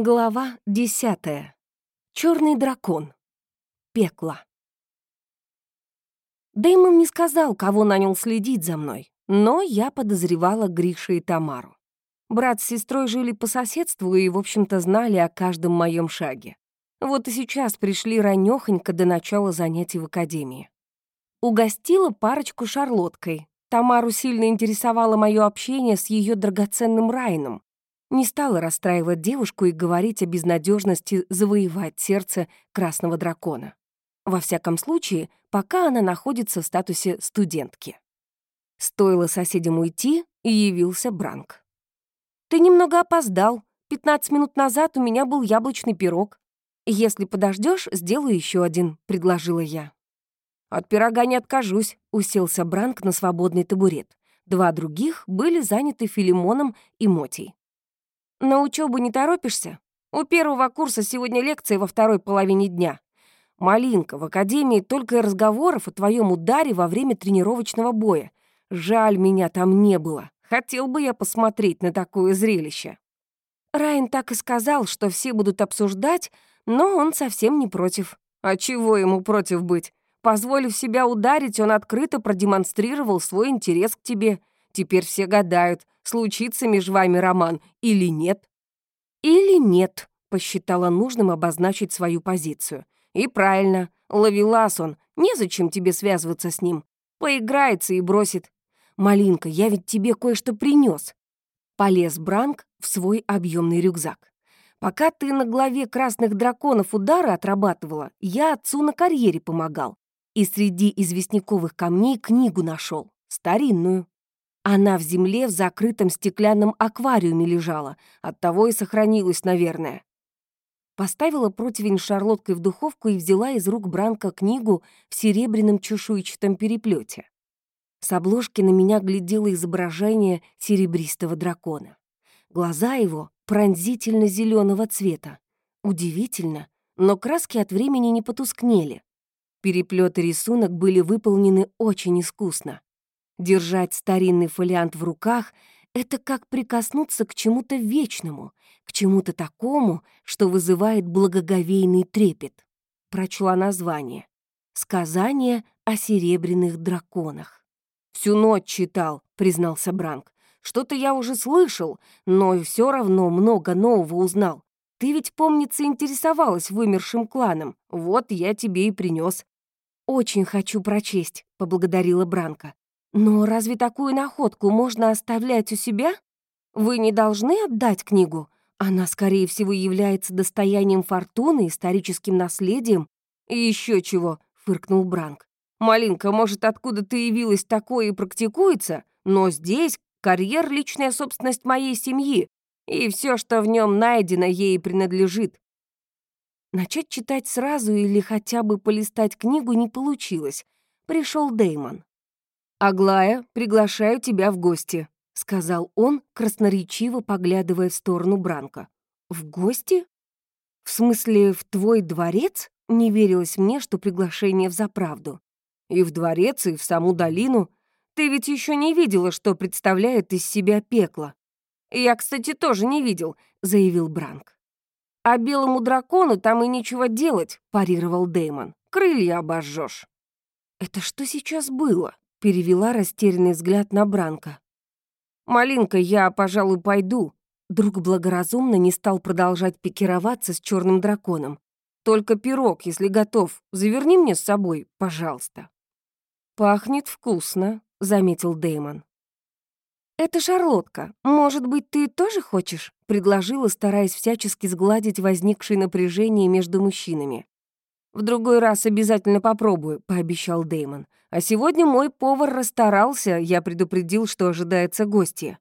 Глава десятая. Черный дракон. Пекло. Дэймон не сказал, кого нанял следить за мной, но я подозревала Гриша и Тамару. Брат с сестрой жили по соседству и, в общем-то, знали о каждом моем шаге. Вот и сейчас пришли ранёхонько до начала занятий в академии. Угостила парочку шарлоткой. Тамару сильно интересовало мое общение с ее драгоценным Райном, не стала расстраивать девушку и говорить о безнадежности завоевать сердце красного дракона. Во всяком случае, пока она находится в статусе студентки. Стоило соседям уйти, и явился Бранк. «Ты немного опоздал. 15 минут назад у меня был яблочный пирог. Если подождешь, сделаю еще один», — предложила я. «От пирога не откажусь», — уселся Бранк на свободный табурет. Два других были заняты Филимоном и Мотей. На учебу не торопишься? У первого курса сегодня лекция во второй половине дня. Малинка, в академии только и разговоров о твоем ударе во время тренировочного боя. Жаль, меня там не было. Хотел бы я посмотреть на такое зрелище. Райан так и сказал, что все будут обсуждать, но он совсем не против. А чего ему против быть? Позволив себя ударить, он открыто продемонстрировал свой интерес к тебе. Теперь все гадают, случится между вами роман или нет. Или нет, посчитала нужным обозначить свою позицию. И правильно, ловелас он, незачем тебе связываться с ним. Поиграется и бросит. «Малинка, я ведь тебе кое-что принес. Полез Бранк в свой объемный рюкзак. «Пока ты на главе красных драконов удары отрабатывала, я отцу на карьере помогал. И среди известняковых камней книгу нашел, старинную. Она в земле в закрытом стеклянном аквариуме лежала, оттого и сохранилась, наверное. Поставила противень шарлоткой в духовку и взяла из рук Бранка книгу в серебряном чешуйчатом переплете. С обложки на меня глядело изображение серебристого дракона. Глаза его пронзительно зеленого цвета. Удивительно, но краски от времени не потускнели. Переплет и рисунок были выполнены очень искусно. Держать старинный фолиант в руках — это как прикоснуться к чему-то вечному, к чему-то такому, что вызывает благоговейный трепет. Прочла название. «Сказание о серебряных драконах». «Всю ночь читал», — признался Бранк. «Что-то я уже слышал, но все равно много нового узнал. Ты ведь, помнится, интересовалась вымершим кланом. Вот я тебе и принес. «Очень хочу прочесть», — поблагодарила Бранка. Но разве такую находку можно оставлять у себя? Вы не должны отдать книгу? Она, скорее всего, является достоянием фортуны, историческим наследием. И еще чего, фыркнул Бранк. Малинка, может, откуда ты явилась такое и практикуется, но здесь карьер — личная собственность моей семьи, и все, что в нем найдено, ей принадлежит. Начать читать сразу или хотя бы полистать книгу не получилось. Пришел Деймон. «Аглая, приглашаю тебя в гости», — сказал он, красноречиво поглядывая в сторону Бранка. «В гости? В смысле, в твой дворец?» Не верилось мне, что приглашение взаправду. «И в дворец, и в саму долину. Ты ведь еще не видела, что представляет из себя пекло». «Я, кстати, тоже не видел», — заявил Бранк. «А белому дракону там и нечего делать», — парировал Деймон. «Крылья обожжешь». «Это что сейчас было?» Перевела растерянный взгляд на Бранка. «Малинка, я, пожалуй, пойду». Друг благоразумно не стал продолжать пикироваться с черным драконом. «Только пирог, если готов, заверни мне с собой, пожалуйста». «Пахнет вкусно», — заметил Дэймон. «Это шарлотка. Может быть, ты тоже хочешь?» — предложила, стараясь всячески сгладить возникшее напряжение между мужчинами. «В другой раз обязательно попробую», — пообещал Деймон. «А сегодня мой повар расстарался, я предупредил, что ожидается гостья».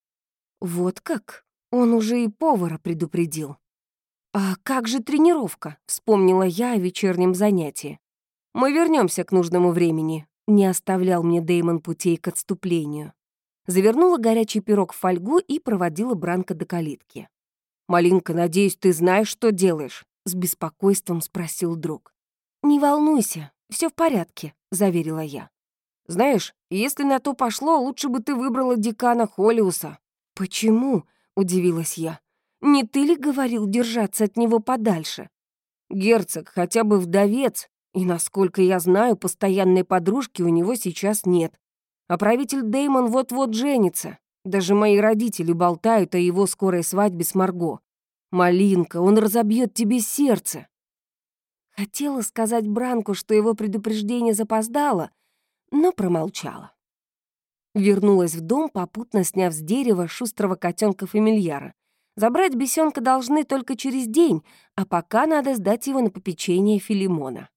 «Вот как? Он уже и повара предупредил». «А как же тренировка?» — вспомнила я о вечернем занятии. «Мы вернемся к нужному времени», — не оставлял мне Деймон путей к отступлению. Завернула горячий пирог в фольгу и проводила Бранка до калитки. «Малинка, надеюсь, ты знаешь, что делаешь?» — с беспокойством спросил друг. «Не волнуйся, все в порядке», — заверила я. «Знаешь, если на то пошло, лучше бы ты выбрала декана Холлиуса». «Почему?» — удивилась я. Не ты ли говорил держаться от него подальше? Герцог хотя бы вдовец, и, насколько я знаю, постоянной подружки у него сейчас нет. А правитель Деймон вот-вот женится. Даже мои родители болтают о его скорой свадьбе с Марго. Малинка, он разобьет тебе сердце. Хотела сказать Бранку, что его предупреждение запоздало, но промолчала. Вернулась в дом, попутно сняв с дерева шустрого котенка фамильяра. Забрать бесенка должны только через день, а пока надо сдать его на попечение Филимона.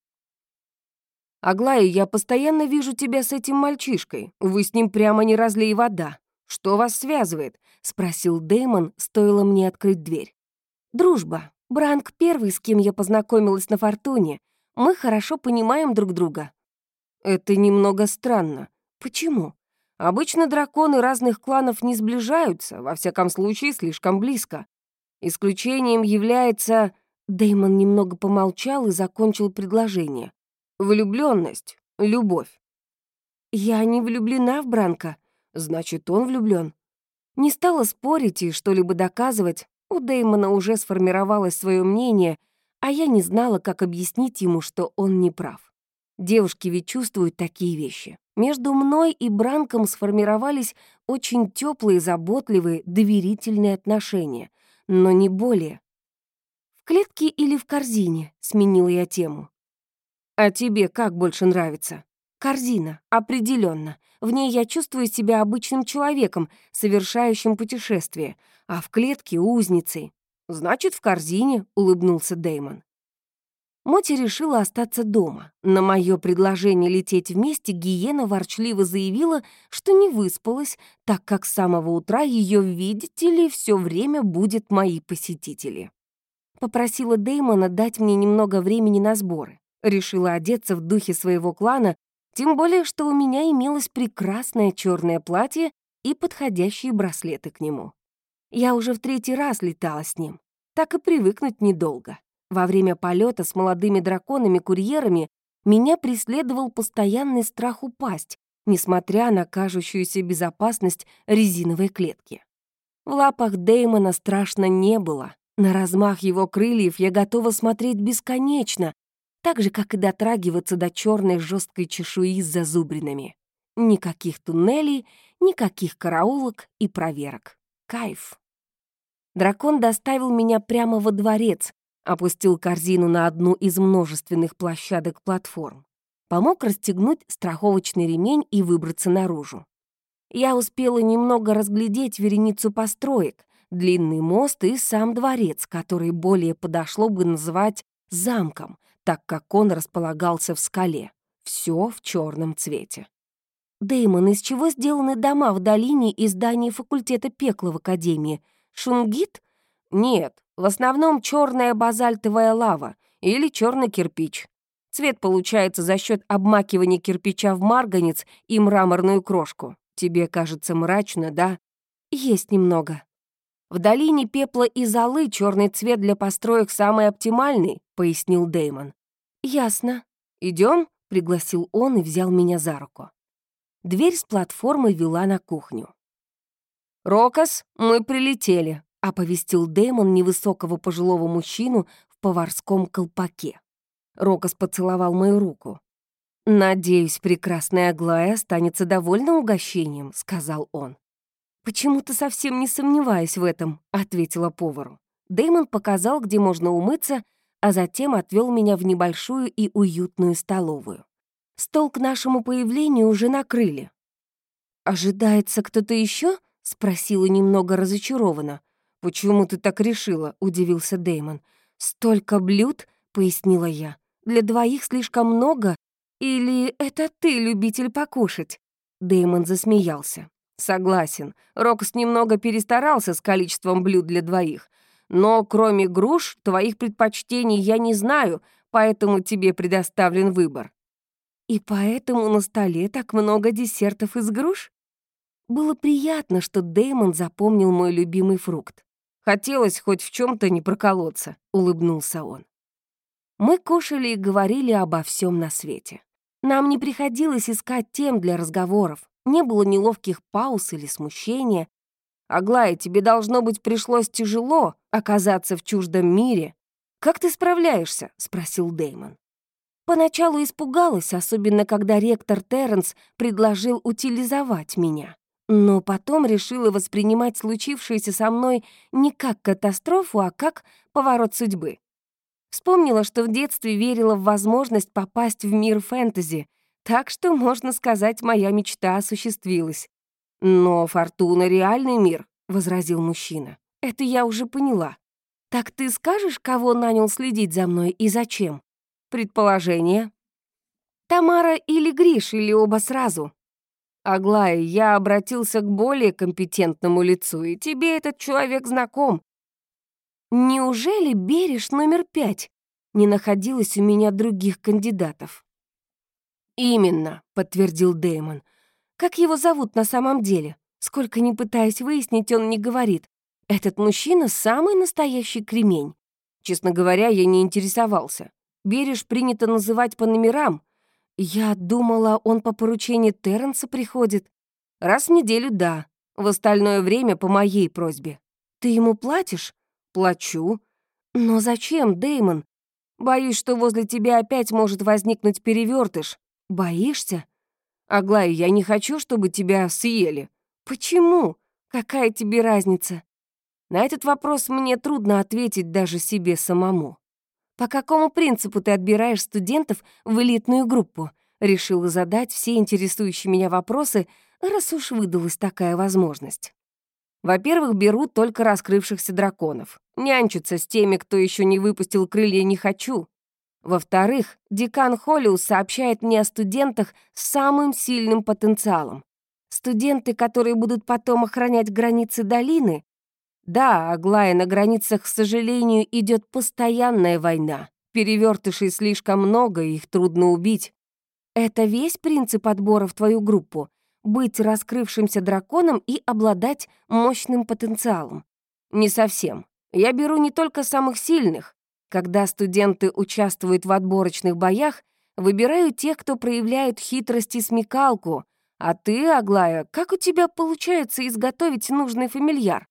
«Аглая, я постоянно вижу тебя с этим мальчишкой. Вы с ним прямо не разлей вода. Что вас связывает?» — спросил Дэймон, стоило мне открыть дверь. «Дружба. Бранк первый, с кем я познакомилась на Фортуне. Мы хорошо понимаем друг друга». «Это немного странно. Почему?» Обычно драконы разных кланов не сближаются, во всяком случае, слишком близко. Исключением является... Дэймон немного помолчал и закончил предложение. Влюбленность, любовь. Я не влюблена в Бранка, значит, он влюблен. Не стала спорить и что-либо доказывать. У Дэймона уже сформировалось свое мнение, а я не знала, как объяснить ему, что он не прав. Девушки ведь чувствуют такие вещи. Между мной и Бранком сформировались очень теплые, заботливые, доверительные отношения, но не более. «В клетке или в корзине?» — сменила я тему. «А тебе как больше нравится?» «Корзина, определенно. В ней я чувствую себя обычным человеком, совершающим путешествие, а в клетке — узницей». «Значит, в корзине», — улыбнулся Дэймон. Моти решила остаться дома. На мое предложение лететь вместе Гиена ворчливо заявила, что не выспалась, так как с самого утра ее, видите ли, все время будет мои посетители. Попросила Дэймона дать мне немного времени на сборы. Решила одеться в духе своего клана, тем более, что у меня имелось прекрасное черное платье и подходящие браслеты к нему. Я уже в третий раз летала с ним, так и привыкнуть недолго. Во время полета с молодыми драконами-курьерами меня преследовал постоянный страх упасть, несмотря на кажущуюся безопасность резиновой клетки. В лапах Дэймона страшно не было. На размах его крыльев я готова смотреть бесконечно, так же, как и дотрагиваться до черной жесткой чешуи с зазубринами. Никаких туннелей, никаких караулок и проверок. Кайф. Дракон доставил меня прямо во дворец, опустил корзину на одну из множественных площадок платформ, помог расстегнуть страховочный ремень и выбраться наружу. Я успела немного разглядеть вереницу построек, длинный мост и сам дворец, который более подошло бы называть замком, так как он располагался в скале. Все в черном цвете. Деймон, из чего сделаны дома в долине и здание факультета пекла в Академии? Шунгит? Нет, в основном черная базальтовая лава или черный кирпич. Цвет получается за счет обмакивания кирпича в марганец и мраморную крошку. Тебе кажется мрачно, да? Есть немного. В долине пепла и золы черный цвет для построек самый оптимальный, пояснил Деймон. Ясно. Идем? пригласил он и взял меня за руку. Дверь с платформы вела на кухню. «Рокос, мы прилетели», — оповестил Дэймон невысокого пожилого мужчину в поварском колпаке. Рокос поцеловал мою руку. «Надеюсь, прекрасная Аглая останется довольна угощением», — сказал он. «Почему-то совсем не сомневаюсь в этом», — ответила повару. Дэймон показал, где можно умыться, а затем отвел меня в небольшую и уютную столовую. Стол к нашему появлению уже накрыли. «Ожидается кто-то еще? спросила немного разочарованно. «Почему ты так решила?» — удивился Дэймон. «Столько блюд?» — пояснила я. «Для двоих слишком много? Или это ты любитель покушать?» Дэймон засмеялся. «Согласен, Рокс немного перестарался с количеством блюд для двоих. Но кроме груш, твоих предпочтений я не знаю, поэтому тебе предоставлен выбор». «И поэтому на столе так много десертов из груш?» Было приятно, что Дэймон запомнил мой любимый фрукт. Хотелось хоть в чем то не проколоться», — улыбнулся он. Мы кушали и говорили обо всем на свете. Нам не приходилось искать тем для разговоров, не было неловких пауз или смущения. «Аглая, тебе, должно быть, пришлось тяжело», Оказаться в чуждом мире? Как ты справляешься?» — спросил Дэймон. Поначалу испугалась, особенно когда ректор Терренс предложил утилизовать меня. Но потом решила воспринимать случившееся со мной не как катастрофу, а как поворот судьбы. Вспомнила, что в детстве верила в возможность попасть в мир фэнтези, так что, можно сказать, моя мечта осуществилась. «Но Фортуна — реальный мир», — возразил мужчина. «Это я уже поняла. Так ты скажешь, кого нанял следить за мной и зачем?» «Предположение». «Тамара или Гриш, или оба сразу?» «Аглая, я обратился к более компетентному лицу, и тебе этот человек знаком. Неужели Береш номер пять не находилось у меня других кандидатов? «Именно», — подтвердил Дэймон. «Как его зовут на самом деле? Сколько ни пытаясь выяснить, он не говорит. Этот мужчина — самый настоящий кремень. Честно говоря, я не интересовался. Береж принято называть по номерам. Я думала, он по поручению Терренса приходит. Раз в неделю — да. В остальное время по моей просьбе. Ты ему платишь? Плачу. Но зачем, Деймон? Боюсь, что возле тебя опять может возникнуть перевертыш. Боишься? Аглая, я не хочу, чтобы тебя съели. Почему? Какая тебе разница? На этот вопрос мне трудно ответить даже себе самому. По какому принципу ты отбираешь студентов в элитную группу? Решила задать все интересующие меня вопросы, раз уж выдалась такая возможность. Во-первых, берут только раскрывшихся драконов. Нянчиться с теми, кто еще не выпустил крылья, не хочу. Во-вторых, декан Холлиус сообщает мне о студентах с самым сильным потенциалом. Студенты, которые будут потом охранять границы долины? Да, Аглая, на границах, к сожалению, идет постоянная война. Перевертышей слишком много, их трудно убить. Это весь принцип отбора в твою группу — быть раскрывшимся драконом и обладать мощным потенциалом. Не совсем. Я беру не только самых сильных. Когда студенты участвуют в отборочных боях, выбираю тех, кто проявляет хитрость и смекалку. А ты, Аглая, как у тебя получается изготовить нужный фамильяр?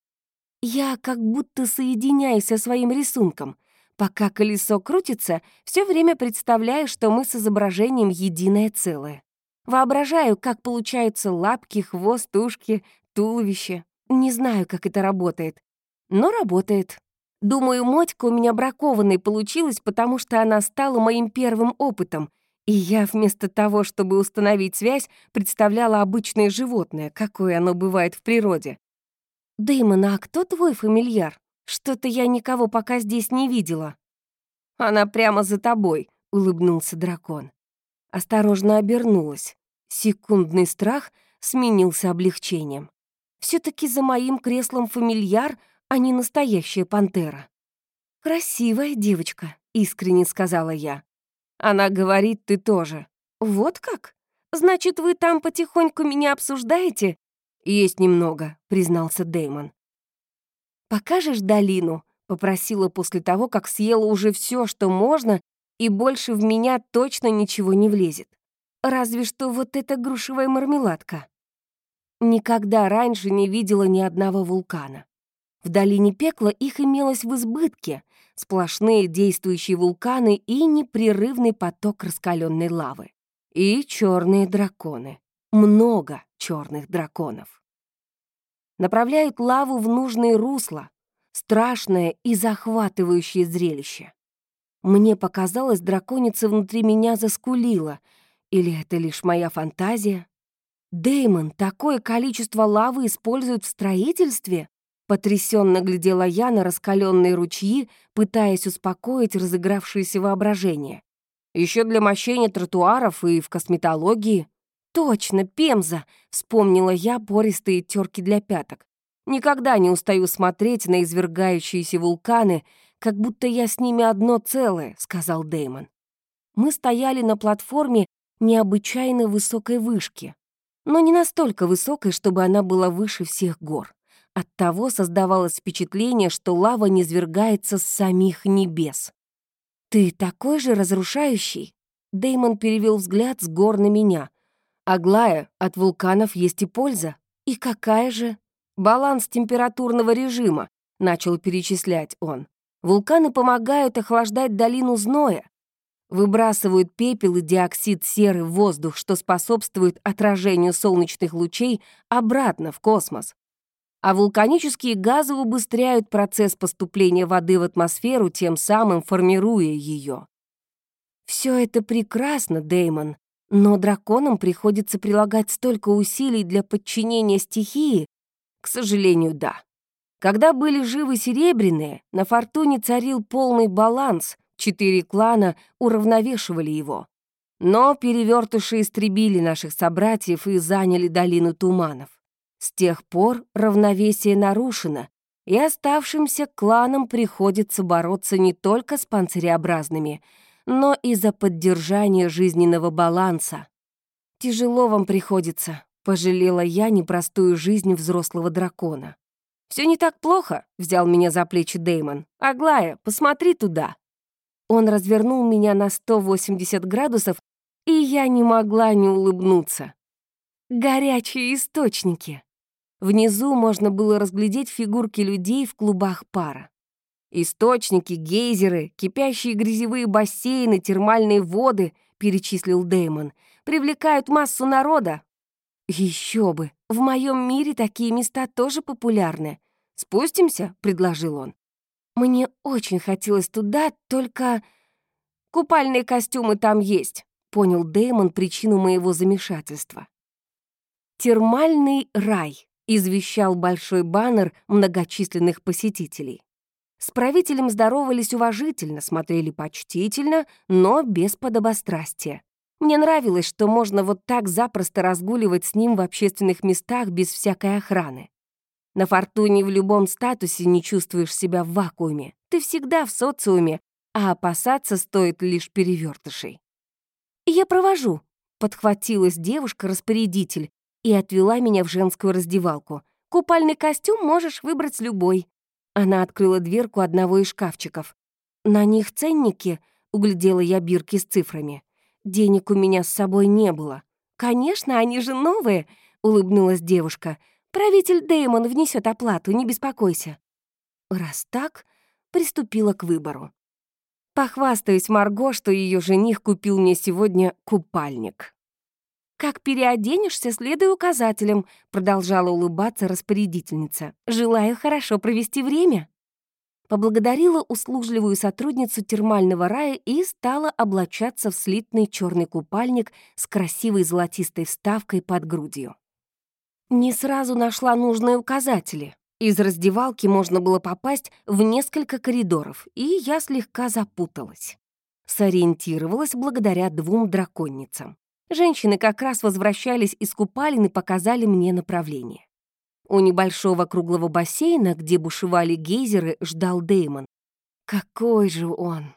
Я как будто соединяюсь со своим рисунком. Пока колесо крутится, все время представляю, что мы с изображением единое целое. Воображаю, как получаются лапки, хвост, ушки, туловище. Не знаю, как это работает. Но работает. Думаю, мотька у меня бракованной получилась, потому что она стала моим первым опытом, и я вместо того, чтобы установить связь, представляла обычное животное, какое оно бывает в природе. «Дэймон, а кто твой фамильяр? Что-то я никого пока здесь не видела». «Она прямо за тобой», — улыбнулся дракон осторожно обернулась. Секундный страх сменился облегчением. все таки за моим креслом фамильяр, а не настоящая пантера. «Красивая девочка», — искренне сказала я. Она говорит, ты тоже. «Вот как? Значит, вы там потихоньку меня обсуждаете?» «Есть немного», — признался Дэймон. «Покажешь долину?» — попросила после того, как съела уже все, что можно, и больше в меня точно ничего не влезет. Разве что вот эта грушевая мармеладка. Никогда раньше не видела ни одного вулкана. В долине пекла их имелось в избытке, сплошные действующие вулканы и непрерывный поток раскаленной лавы. И черные драконы. Много черных драконов. Направляют лаву в нужные русла. Страшное и захватывающее зрелище. Мне показалось, драконица внутри меня заскулила. Или это лишь моя фантазия? Деймон, такое количество лавы используют в строительстве? Потрясенно глядела я на раскаленные ручьи, пытаясь успокоить разыгравшееся воображение. Еще для мощения тротуаров и в косметологии. Точно, Пемза, вспомнила я пористые терки для пяток. Никогда не устаю смотреть на извергающиеся вулканы, как будто я с ними одно целое», — сказал Дэймон. Мы стояли на платформе необычайно высокой вышки, но не настолько высокой, чтобы она была выше всех гор. Оттого создавалось впечатление, что лава низвергается с самих небес. «Ты такой же разрушающий?» Дэймон перевел взгляд с гор на меня. «Аглая, от вулканов есть и польза. И какая же?» «Баланс температурного режима. начал перечислять он. Вулканы помогают охлаждать долину зноя, выбрасывают пепел и диоксид серы в воздух, что способствует отражению солнечных лучей обратно в космос. А вулканические газы убыстряют процесс поступления воды в атмосферу, тем самым формируя ее. Все это прекрасно, Деймон, но драконам приходится прилагать столько усилий для подчинения стихии. К сожалению, да. Когда были живы серебряные, на фортуне царил полный баланс, четыре клана уравновешивали его. Но перевертыши истребили наших собратьев и заняли долину туманов. С тех пор равновесие нарушено, и оставшимся кланам приходится бороться не только с панциреобразными, но и за поддержание жизненного баланса. «Тяжело вам приходится», — пожалела я непростую жизнь взрослого дракона. Все не так плохо», — взял меня за плечи Деймон. «Аглая, посмотри туда». Он развернул меня на 180 градусов, и я не могла не улыбнуться. Горячие источники. Внизу можно было разглядеть фигурки людей в клубах пара. Источники, гейзеры, кипящие грязевые бассейны, термальные воды, перечислил Деймон, привлекают массу народа. Еще бы, в моем мире такие места тоже популярны. Спустимся, предложил он. Мне очень хотелось туда, только купальные костюмы там есть, понял Деймон причину моего замешательства. Термальный рай извещал большой баннер многочисленных посетителей. С правителем здоровались уважительно, смотрели почтительно, но без подобострастия. Мне нравилось, что можно вот так запросто разгуливать с ним в общественных местах без всякой охраны. На фортуне в любом статусе не чувствуешь себя в вакууме. Ты всегда в социуме, а опасаться стоит лишь перевертышей. «Я провожу», — подхватилась девушка-распорядитель и отвела меня в женскую раздевалку. «Купальный костюм можешь выбрать любой. Она открыла дверку одного из шкафчиков. «На них ценники», — углядела я бирки с цифрами. «Денег у меня с собой не было». «Конечно, они же новые», — улыбнулась девушка. «Правитель Дэймон внесет оплату, не беспокойся». Раз так, приступила к выбору. Похвастаюсь Марго, что ее жених купил мне сегодня купальник. «Как переоденешься, следуй указателям», — продолжала улыбаться распорядительница. «Желаю хорошо провести время». Поблагодарила услужливую сотрудницу термального рая и стала облачаться в слитный черный купальник с красивой золотистой вставкой под грудью. Не сразу нашла нужные указатели. Из раздевалки можно было попасть в несколько коридоров, и я слегка запуталась. Сориентировалась благодаря двум драконницам. Женщины как раз возвращались из купалин и показали мне направление. У небольшого круглого бассейна, где бушевали гейзеры, ждал Деймон. Какой же он!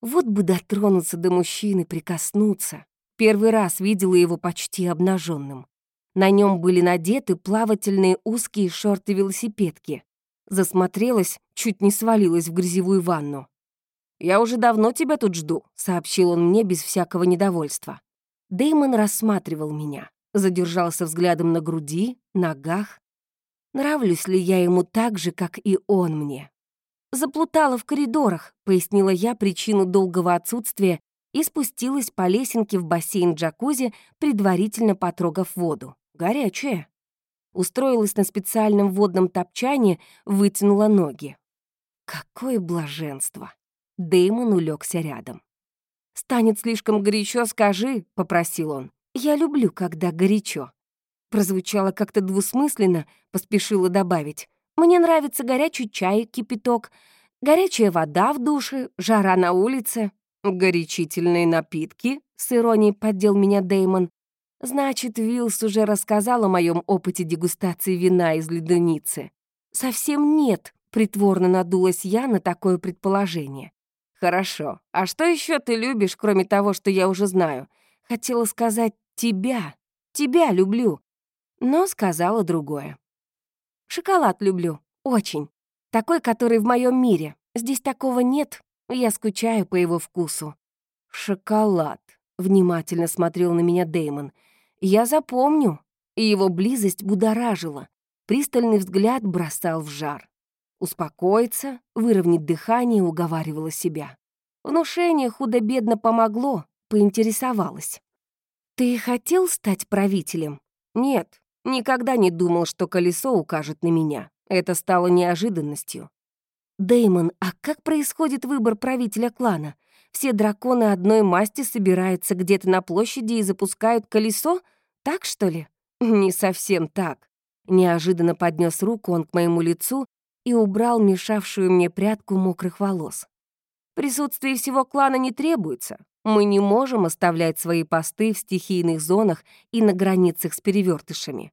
Вот бы дотронуться до мужчины, прикоснуться. Первый раз видела его почти обнаженным. На нем были надеты плавательные узкие шорты-велосипедки. Засмотрелась, чуть не свалилась в грязевую ванну. «Я уже давно тебя тут жду», — сообщил он мне без всякого недовольства. Деймон рассматривал меня, задержался взглядом на груди, ногах. Нравлюсь ли я ему так же, как и он мне? «Заплутала в коридорах», — пояснила я причину долгого отсутствия и спустилась по лесенке в бассейн джакузи, предварительно потрогав воду. Горячая. Устроилась на специальном водном топчане, вытянула ноги. Какое блаженство! Дэймон улегся рядом. «Станет слишком горячо, скажи», — попросил он. «Я люблю, когда горячо». Прозвучало как-то двусмысленно, поспешила добавить. «Мне нравится горячий чай, кипяток, горячая вода в душе, жара на улице». «Горячительные напитки?» — с иронией поддел меня Деймон. «Значит, Вилс уже рассказал о моем опыте дегустации вина из леденицы». «Совсем нет», — притворно надулась я на такое предположение. «Хорошо. А что еще ты любишь, кроме того, что я уже знаю? Хотела сказать «тебя». Тебя люблю. Но сказала другое. Шоколад люблю. Очень. Такой, который в моем мире. Здесь такого нет. Я скучаю по его вкусу. Шоколад. Внимательно смотрел на меня Деймон. Я запомню. И его близость будоражила. Пристальный взгляд бросал в жар. Успокоиться, выровнять дыхание, уговаривала себя. Внушение худо-бедно помогло, поинтересовалась. «Ты хотел стать правителем?» «Нет, никогда не думал, что колесо укажет на меня. Это стало неожиданностью». Деймон, а как происходит выбор правителя клана? Все драконы одной масти собираются где-то на площади и запускают колесо? Так, что ли?» «Не совсем так». Неожиданно поднес руку он к моему лицу и убрал мешавшую мне прядку мокрых волос. Присутствие всего клана не требуется. Мы не можем оставлять свои посты в стихийных зонах и на границах с перевертышами.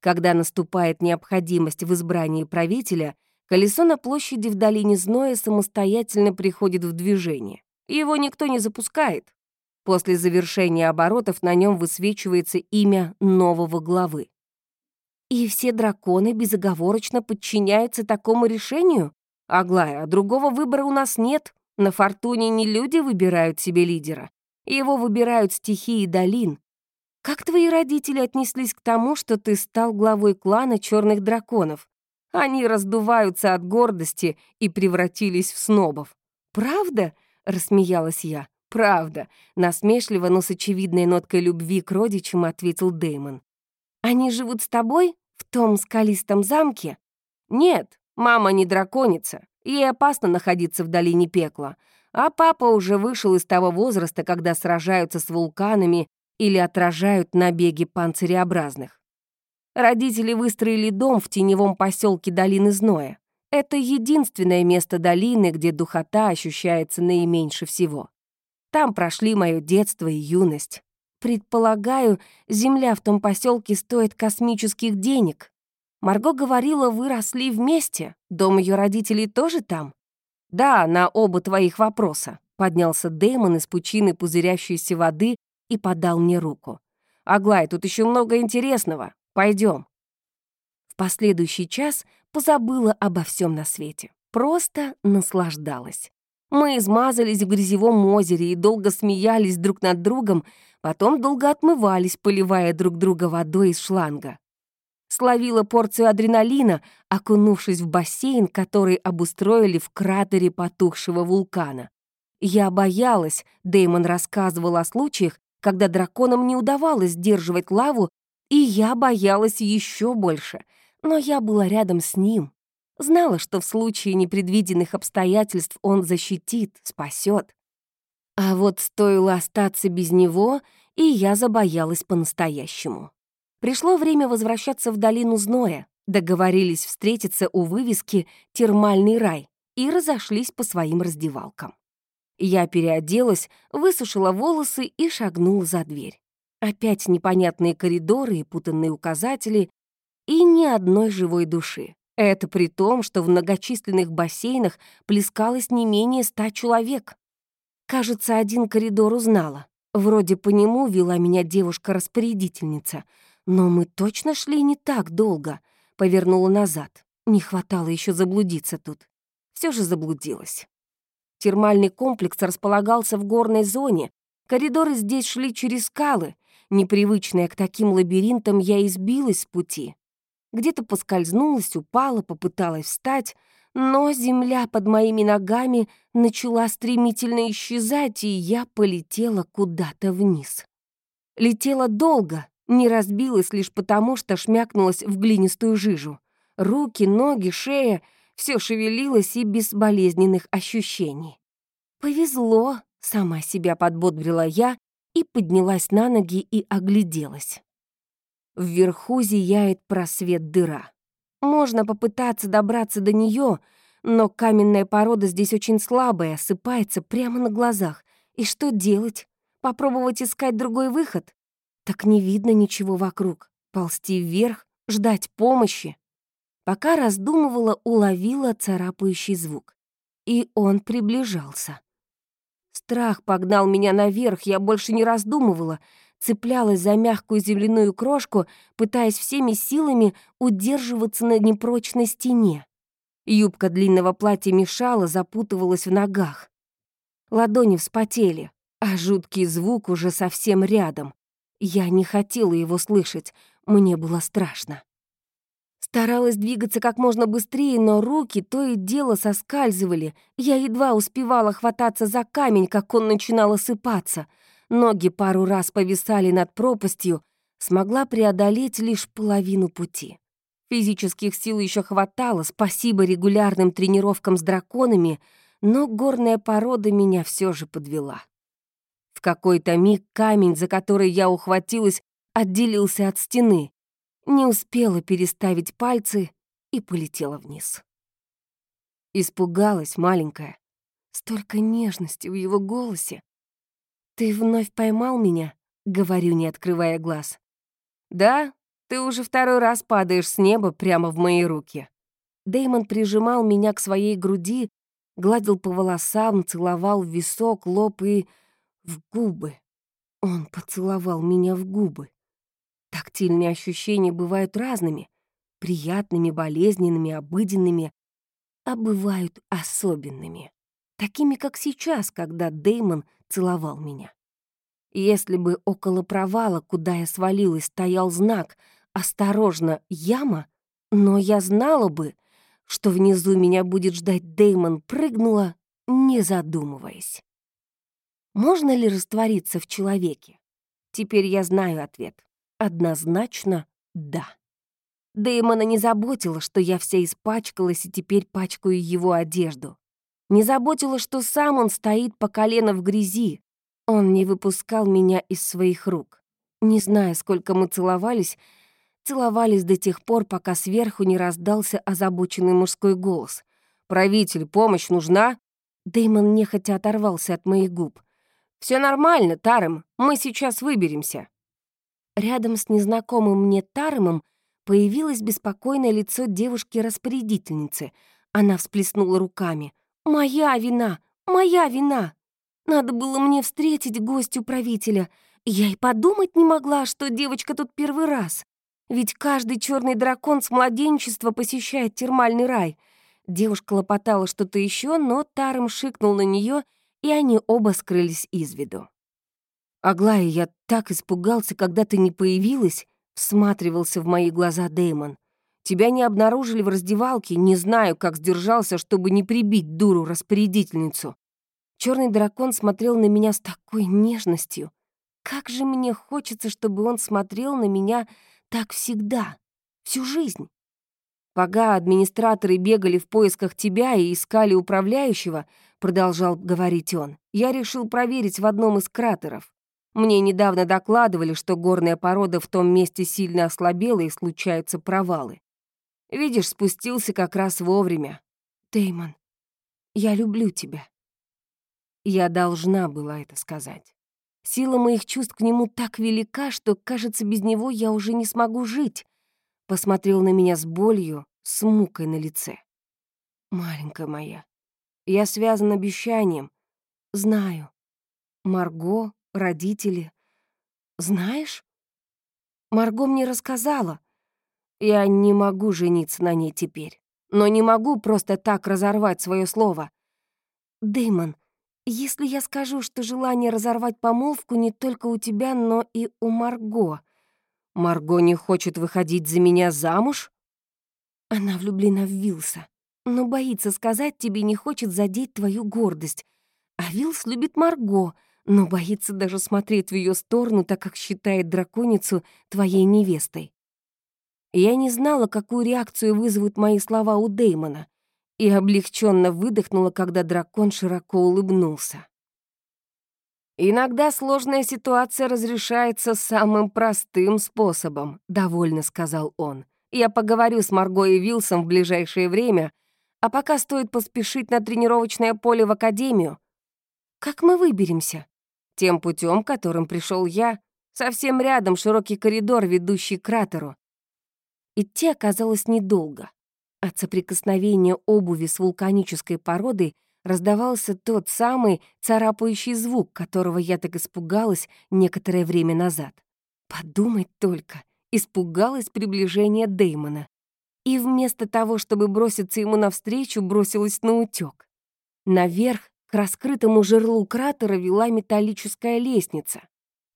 Когда наступает необходимость в избрании правителя, колесо на площади в долине Зноя самостоятельно приходит в движение. Его никто не запускает. После завершения оборотов на нем высвечивается имя нового главы. И все драконы безоговорочно подчиняются такому решению? Аглая, другого выбора у нас нет. На Фортуне не люди выбирают себе лидера. Его выбирают стихии долин. Как твои родители отнеслись к тому, что ты стал главой клана черных драконов? Они раздуваются от гордости и превратились в снобов. «Правда?» — рассмеялась я. «Правда», — насмешливо, но с очевидной ноткой любви к родичам ответил Дэймон. «Они живут с тобой в том скалистом замке?» «Нет, мама не драконица. Ей опасно находиться в долине пекла. А папа уже вышел из того возраста, когда сражаются с вулканами или отражают набеги панциреобразных. Родители выстроили дом в теневом поселке Долины Зноя. Это единственное место долины, где духота ощущается наименьше всего. Там прошли мое детство и юность. Предполагаю, земля в том поселке стоит космических денег. Марго говорила, вы росли вместе. Дом ее родителей тоже там? Да, на оба твоих вопроса. Поднялся Дэймон из пучины пузырящейся воды и подал мне руку. «Аглай, тут еще много интересного. Пойдем. В последующий час позабыла обо всем на свете. Просто наслаждалась. Мы измазались в грязевом озере и долго смеялись друг над другом, потом долго отмывались, поливая друг друга водой из шланга. Словила порцию адреналина, окунувшись в бассейн, который обустроили в кратере потухшего вулкана. Я боялась, Дэймон рассказывал о случаях, когда драконам не удавалось сдерживать лаву, и я боялась еще больше, но я была рядом с ним, Знала, что в случае непредвиденных обстоятельств он защитит, спасет. А вот стоило остаться без него, и я забоялась по-настоящему. Пришло время возвращаться в долину Зноя. Договорились встретиться у вывески «Термальный рай» и разошлись по своим раздевалкам. Я переоделась, высушила волосы и шагнула за дверь. Опять непонятные коридоры и путанные указатели, и ни одной живой души. Это при том, что в многочисленных бассейнах плескалось не менее ста человек. Кажется, один коридор узнала. Вроде по нему вела меня девушка-распорядительница. Но мы точно шли не так долго. Повернула назад. Не хватало еще заблудиться тут. Все же заблудилась. Термальный комплекс располагался в горной зоне. Коридоры здесь шли через скалы. Непривычная к таким лабиринтам, я избилась с пути. Где-то поскользнулась, упала, попыталась встать, но земля под моими ногами начала стремительно исчезать, и я полетела куда-то вниз. Летела долго, не разбилась лишь потому, что шмякнулась в глинистую жижу. Руки, ноги, шея — все шевелилось и без болезненных ощущений. «Повезло», — сама себя подбодрила я и поднялась на ноги и огляделась. Вверху зияет просвет дыра. Можно попытаться добраться до нее, но каменная порода здесь очень слабая, осыпается прямо на глазах. И что делать? Попробовать искать другой выход? Так не видно ничего вокруг. Ползти вверх, ждать помощи. Пока раздумывала, уловила царапающий звук. И он приближался. Страх погнал меня наверх, я больше не раздумывала — цеплялась за мягкую земляную крошку, пытаясь всеми силами удерживаться на непрочной стене. Юбка длинного платья мешала, запутывалась в ногах. Ладони вспотели, а жуткий звук уже совсем рядом. Я не хотела его слышать, мне было страшно. Старалась двигаться как можно быстрее, но руки то и дело соскальзывали. Я едва успевала хвататься за камень, как он начинал осыпаться. Ноги пару раз повисали над пропастью, смогла преодолеть лишь половину пути. Физических сил еще хватало, спасибо регулярным тренировкам с драконами, но горная порода меня все же подвела. В какой-то миг камень, за который я ухватилась, отделился от стены. Не успела переставить пальцы и полетела вниз. Испугалась маленькая. Столько нежности в его голосе. «Ты вновь поймал меня?» — говорю, не открывая глаз. «Да, ты уже второй раз падаешь с неба прямо в мои руки». Дэймон прижимал меня к своей груди, гладил по волосам, целовал в висок, лоб и в губы. Он поцеловал меня в губы. Тактильные ощущения бывают разными, приятными, болезненными, обыденными, а бывают особенными, такими, как сейчас, когда Деймон целовал меня. Если бы около провала, куда я свалилась, стоял знак «Осторожно, яма», но я знала бы, что внизу меня будет ждать Деймон, прыгнула, не задумываясь. Можно ли раствориться в человеке? Теперь я знаю ответ. Однозначно да. Дэймона не заботило, что я вся испачкалась и теперь пачкаю его одежду. Не заботило, что сам он стоит по колено в грязи. Он не выпускал меня из своих рук. Не зная, сколько мы целовались, целовались до тех пор, пока сверху не раздался озабоченный мужской голос. «Правитель, помощь нужна?» Дэймон нехотя оторвался от моих губ. Все нормально, Тарем, мы сейчас выберемся». Рядом с незнакомым мне Таремом появилось беспокойное лицо девушки-распорядительницы. Она всплеснула руками. «Моя вина! Моя вина! Надо было мне встретить гостю правителя. Я и подумать не могла, что девочка тут первый раз. Ведь каждый черный дракон с младенчества посещает термальный рай». Девушка лопотала что-то еще, но Тарем шикнул на нее, и они оба скрылись из виду. «Аглая, я так испугался, когда ты не появилась», — всматривался в мои глаза Дэймон. «Тебя не обнаружили в раздевалке, не знаю, как сдержался, чтобы не прибить дуру-распорядительницу». Черный дракон смотрел на меня с такой нежностью. Как же мне хочется, чтобы он смотрел на меня так всегда, всю жизнь. Пока администраторы бегали в поисках тебя и искали управляющего, продолжал говорить он, я решил проверить в одном из кратеров. Мне недавно докладывали, что горная порода в том месте сильно ослабела и случаются провалы. Видишь, спустился как раз вовремя. Теймон, я люблю тебя. Я должна была это сказать. Сила моих чувств к нему так велика, что, кажется, без него я уже не смогу жить. Посмотрел на меня с болью, с мукой на лице. Маленькая моя, я связан обещанием. Знаю. Марго, родители. Знаешь? Марго мне рассказала. Я не могу жениться на ней теперь. Но не могу просто так разорвать свое слово. Дэймон, если я скажу, что желание разорвать помолвку не только у тебя, но и у Марго. Марго не хочет выходить за меня замуж? Она влюблена в Вилса, но боится сказать тебе, не хочет задеть твою гордость. А Вилс любит Марго — но боится даже смотреть в ее сторону, так как считает драконицу твоей невестой. Я не знала, какую реакцию вызовут мои слова у Деймона, и облегченно выдохнула, когда дракон широко улыбнулся. «Иногда сложная ситуация разрешается самым простым способом», — довольно сказал он. «Я поговорю с Марго и Вилсом в ближайшее время, а пока стоит поспешить на тренировочное поле в академию. Как мы выберемся?» Тем путем, которым пришел я, совсем рядом широкий коридор, ведущий к кратеру. Идти оказалось недолго. От соприкосновения обуви с вулканической породой раздавался тот самый царапающий звук, которого я так испугалась некоторое время назад. Подумать только, испугалась приближения Деймона. И вместо того, чтобы броситься ему навстречу, бросилась на утёк. Наверх к раскрытому жерлу кратера вела металлическая лестница.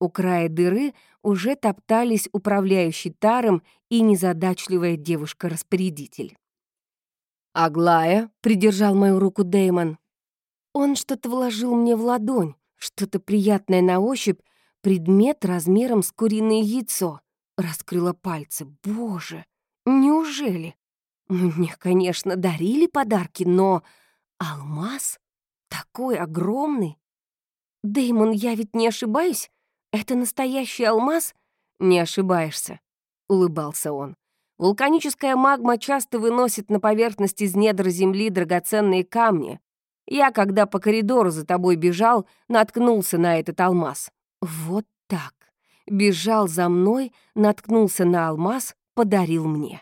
У края дыры уже топтались управляющий таром и незадачливая девушка-распорядитель. «Аглая», — придержал мою руку Дэймон. Он что-то вложил мне в ладонь, что-то приятное на ощупь, предмет размером с куриное яйцо. Раскрыла пальцы. Боже, неужели? Мне, конечно, дарили подарки, но алмаз такой огромный. Дэймон, я ведь не ошибаюсь? Это настоящий алмаз? Не ошибаешься, улыбался он. Вулканическая магма часто выносит на поверхность из недр земли драгоценные камни. Я, когда по коридору за тобой бежал, наткнулся на этот алмаз. Вот так. Бежал за мной, наткнулся на алмаз, подарил мне.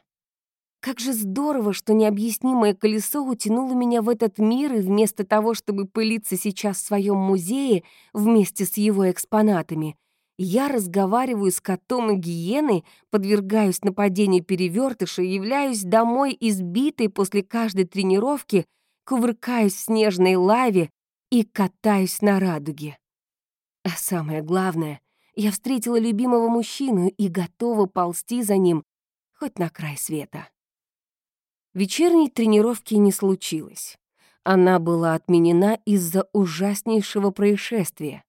Как же здорово, что необъяснимое колесо утянуло меня в этот мир, и вместо того, чтобы пылиться сейчас в своем музее вместе с его экспонатами, я разговариваю с котом и гиеной, подвергаюсь нападению перевертыша, являюсь домой избитой после каждой тренировки, кувыркаюсь в снежной лаве и катаюсь на радуге. А самое главное, я встретила любимого мужчину и готова ползти за ним хоть на край света. Вечерней тренировки не случилось. Она была отменена из-за ужаснейшего происшествия.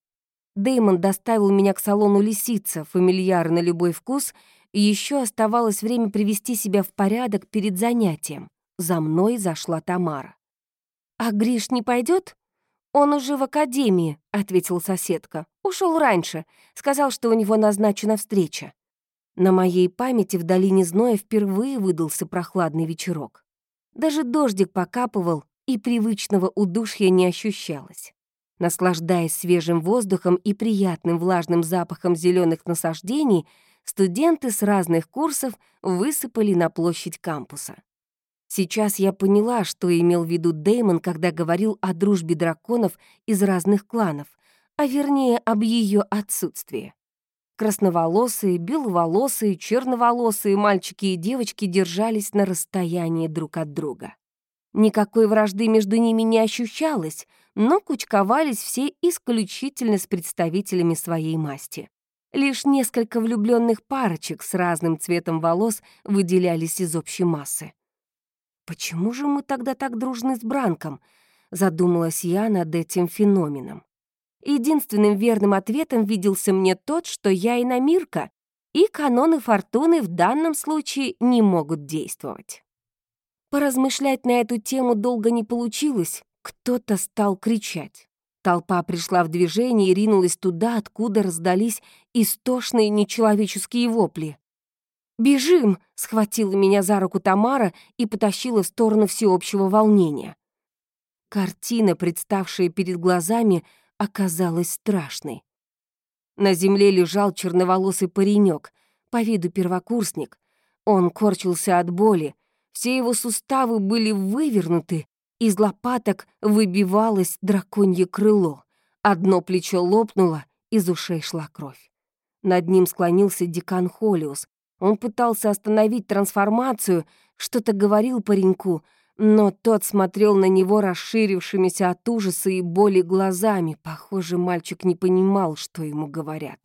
Дэймон доставил меня к салону «Лисица», фамильяр на любой вкус, и еще оставалось время привести себя в порядок перед занятием. За мной зашла Тамара. «А Гриш не пойдет? «Он уже в академии», — ответила соседка. Ушел раньше. Сказал, что у него назначена встреча. На моей памяти в долине зноя впервые выдался прохладный вечерок. Даже дождик покапывал, и привычного удушья не ощущалось. Наслаждаясь свежим воздухом и приятным влажным запахом зеленых насаждений, студенты с разных курсов высыпали на площадь кампуса. Сейчас я поняла, что имел в виду Деймон, когда говорил о дружбе драконов из разных кланов, а вернее об ее отсутствии. Красноволосые, беловолосые, черноволосые мальчики и девочки держались на расстоянии друг от друга. Никакой вражды между ними не ощущалось, но кучковались все исключительно с представителями своей масти. Лишь несколько влюбленных парочек с разным цветом волос выделялись из общей массы. «Почему же мы тогда так дружны с Бранком?» — задумалась я над этим феноменом. Единственным верным ответом виделся мне тот, что я и Намирка, и каноны фортуны в данном случае не могут действовать. Поразмышлять на эту тему долго не получилось, кто-то стал кричать. Толпа пришла в движение и ринулась туда, откуда раздались истошные нечеловеческие вопли. «Бежим!» — схватила меня за руку Тамара и потащила в сторону всеобщего волнения. Картина, представшая перед глазами, оказалась страшной. На земле лежал черноволосый паренек, по виду первокурсник. Он корчился от боли, все его суставы были вывернуты, из лопаток выбивалось драконье крыло. Одно плечо лопнуло, из ушей шла кровь. Над ним склонился декан Холиус, он пытался остановить трансформацию, что-то говорил пареньку, но тот смотрел на него расширившимися от ужаса и боли глазами. Похоже, мальчик не понимал, что ему говорят.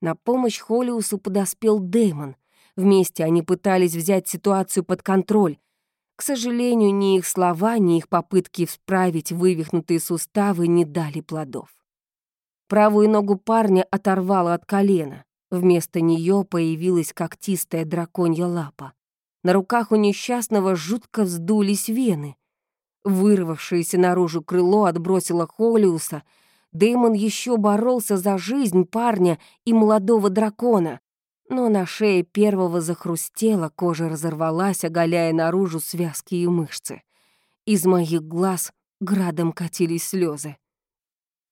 На помощь Холиусу подоспел Дэймон. Вместе они пытались взять ситуацию под контроль. К сожалению, ни их слова, ни их попытки всправить вывихнутые суставы не дали плодов. Правую ногу парня оторвало от колена. Вместо нее появилась когтистая драконья лапа. На руках у несчастного жутко вздулись вены. Вырвавшееся наружу крыло отбросило Холиуса. Дэймон еще боролся за жизнь парня и молодого дракона. Но на шее первого захрустела, кожа разорвалась, оголяя наружу связки и мышцы. Из моих глаз градом катились слезы.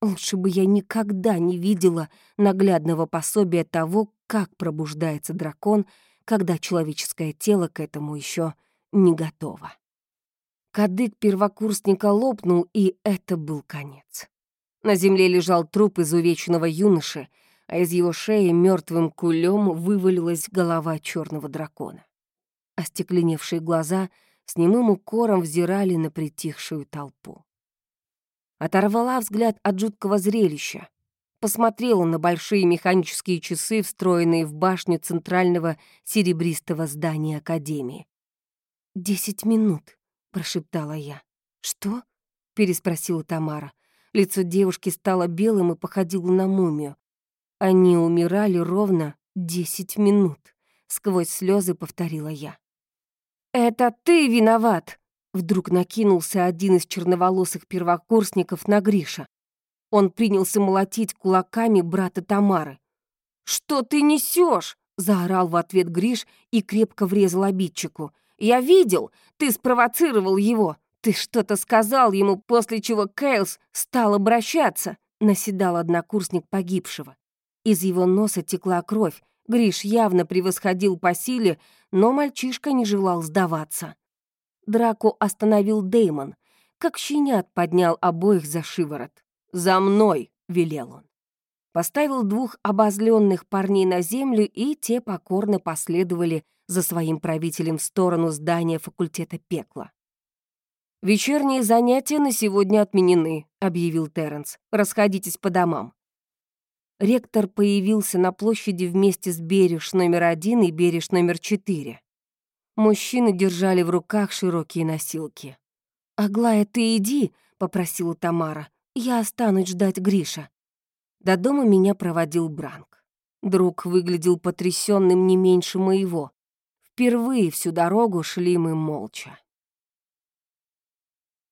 Лучше бы я никогда не видела наглядного пособия того, как пробуждается дракон, когда человеческое тело к этому еще не готово. Кадык первокурсника лопнул, и это был конец. На земле лежал труп изувеченного юноши, а из его шеи мертвым кулем вывалилась голова черного дракона. Остекленевшие глаза с немым укором взирали на притихшую толпу оторвала взгляд от жуткого зрелища. Посмотрела на большие механические часы, встроенные в башню центрального серебристого здания Академии. «Десять минут», — прошептала я. «Что?» — переспросила Тамара. Лицо девушки стало белым и походило на мумию. Они умирали ровно десять минут. Сквозь слезы повторила я. «Это ты виноват!» Вдруг накинулся один из черноволосых первокурсников на Гриша. Он принялся молотить кулаками брата Тамары. «Что ты несешь? заорал в ответ Гриш и крепко врезал обидчику. «Я видел, ты спровоцировал его. Ты что-то сказал ему, после чего Кейлс стал обращаться», наседал однокурсник погибшего. Из его носа текла кровь. Гриш явно превосходил по силе, но мальчишка не желал сдаваться. Драку остановил Деймон, как щенят поднял обоих за шиворот. «За мной!» — велел он. Поставил двух обозленных парней на землю, и те покорно последовали за своим правителем в сторону здания факультета пекла. «Вечерние занятия на сегодня отменены», — объявил Терренс. «Расходитесь по домам». Ректор появился на площади вместе с Береж номер один и Береж номер четыре. Мужчины держали в руках широкие носилки. «Аглая, ты иди», — попросила Тамара. «Я останусь ждать Гриша». До дома меня проводил Бранк. Друг выглядел потрясенным не меньше моего. Впервые всю дорогу шли мы молча.